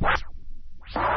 what?